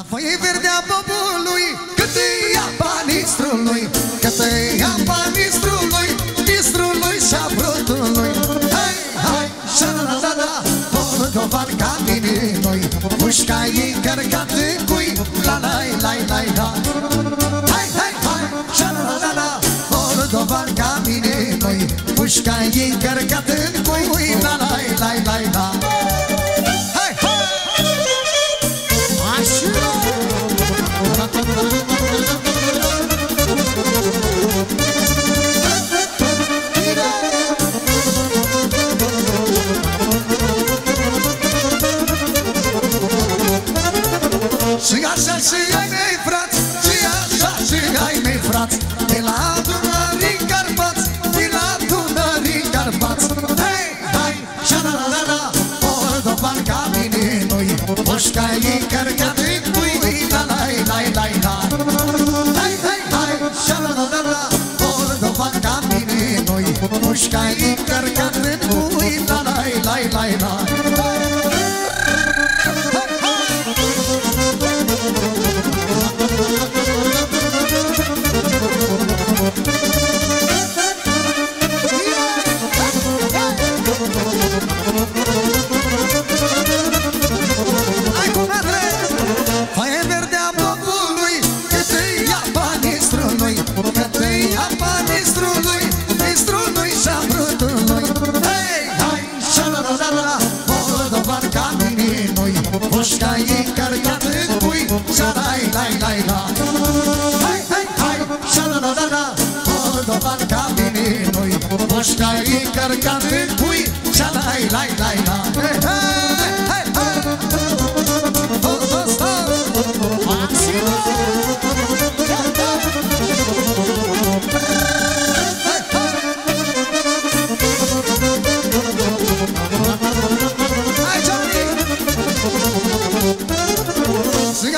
La foaie verde a bobului Cât îi ia panistrului Cât îi ia panistrului Mistrului și a brutului Hai, hai, și la la la la Moldovan ca mine noi Mușca e încărcat în cui La la la la la. Hai, hai, hai, și la la la la Moldovan ca mine noi Mușca e încărcat în cui Și așa și ai mei frați Și așa și ai mei frați. De la Dunării Carpați De la Dunării Carpați. Hei, hai, și la la la la Moldovan ca mine noi Pușca e e încărcat în pui. Și lai, lai, lai, la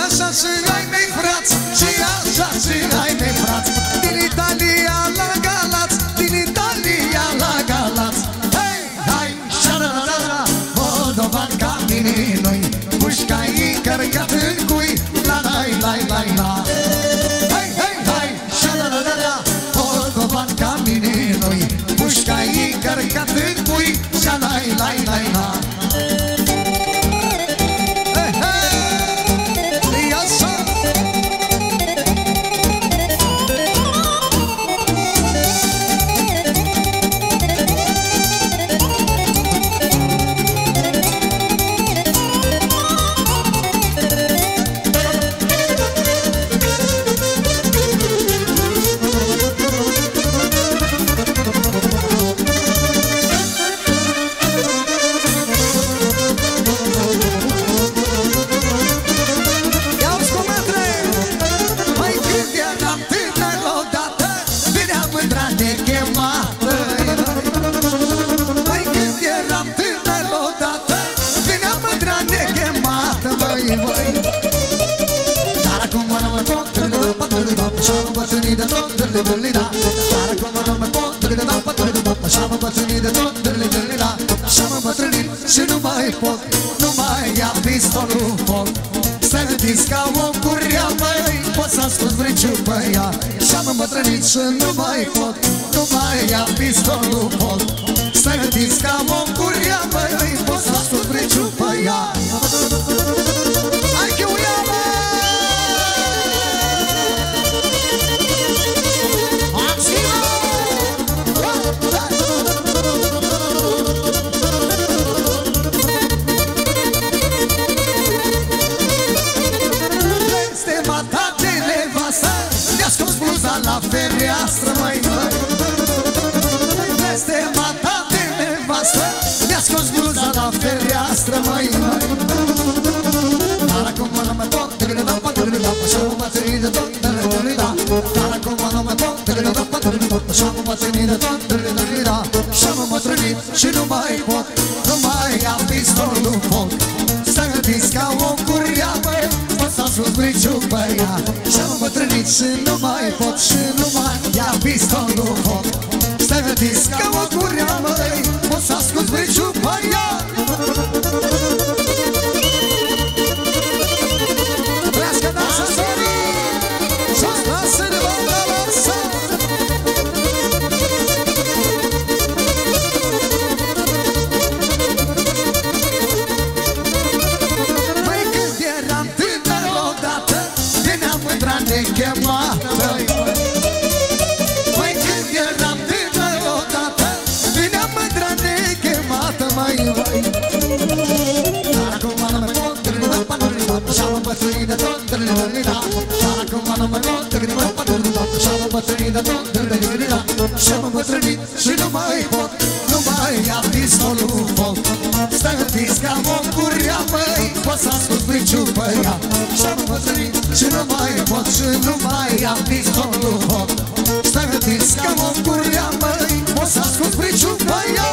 așa și ai mei frați Și așa și ai pătârâdă, Și-am îmbătrânit de tot Târâdă, Dar acum mă mă tot Târâdă, pătârâdă, Și-am îmbătrânit de tot Târâdă, Și-am îmbătrânit și nu mai pot Nu mai ia pistolul în foc Să gândiți ca om cu rea, măi Pot să ascult vriciu pe ea Și-am îmbătrânit și nu mai pot Nu mai ia pistolul în foc Să gândiți ca om cu rea, măi Pot să ascult vriciu pe ea scos bluza la fereastră, mai măi Este mata de nevastă Mi-a scos bluza la fereastră, mai măi Dar acum nu mă pot Tăgădă da, patăgădă da Așa mă mă țări de tot Tăgădă da Dar acum nu mă pot Tăgădă da, patăgădă da Așa mă mă țări de tot Pot să ascult briciu pe ea Și-am îmbătrânit și nu mai pot Și nu mai bătrânii de tot Da, dar acum nu mai pot Și am bătrânit de tot Și am bătrânit și nu mai pot Nu mai am pistolul foc Stai învins ca om curia, măi Poți să ascult briciu pe ea. Și am bătrânit și nu mai pot Și nu mai am pistolul foc Stai învins ca om curia, măi Poți să ascult briciu pe ea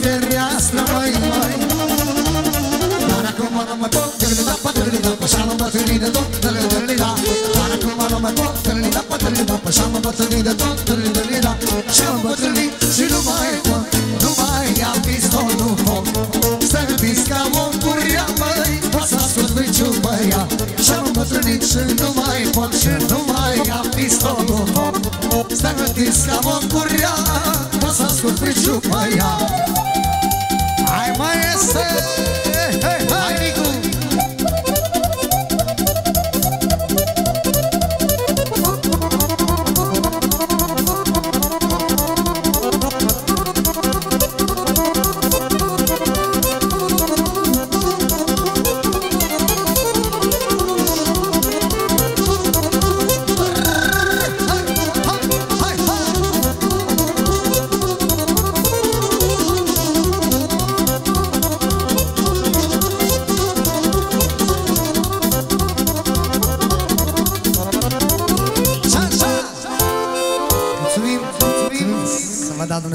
bluza la fereastră, măi, măi Dar acum nu mai pot Dă-li-da, pa, dă-li da, așa mă bătrâni de tot Dă-li, dă-li da Dar acum nu mai pot Dă-li da, pa, dă-li da, așa mă bătrâni de tot Dă-li, dă-li da Și am bătrâni și nu mai pot Nu mai am pistolul foc Stai împins ca om curia, măi Poți să ascult niciun băiat Și am bătrânit și nu mai pot Și nu mai am pistolul foc Stai împins ca om curia Poți să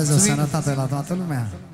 Mas o está tá do lado, tudo mesmo.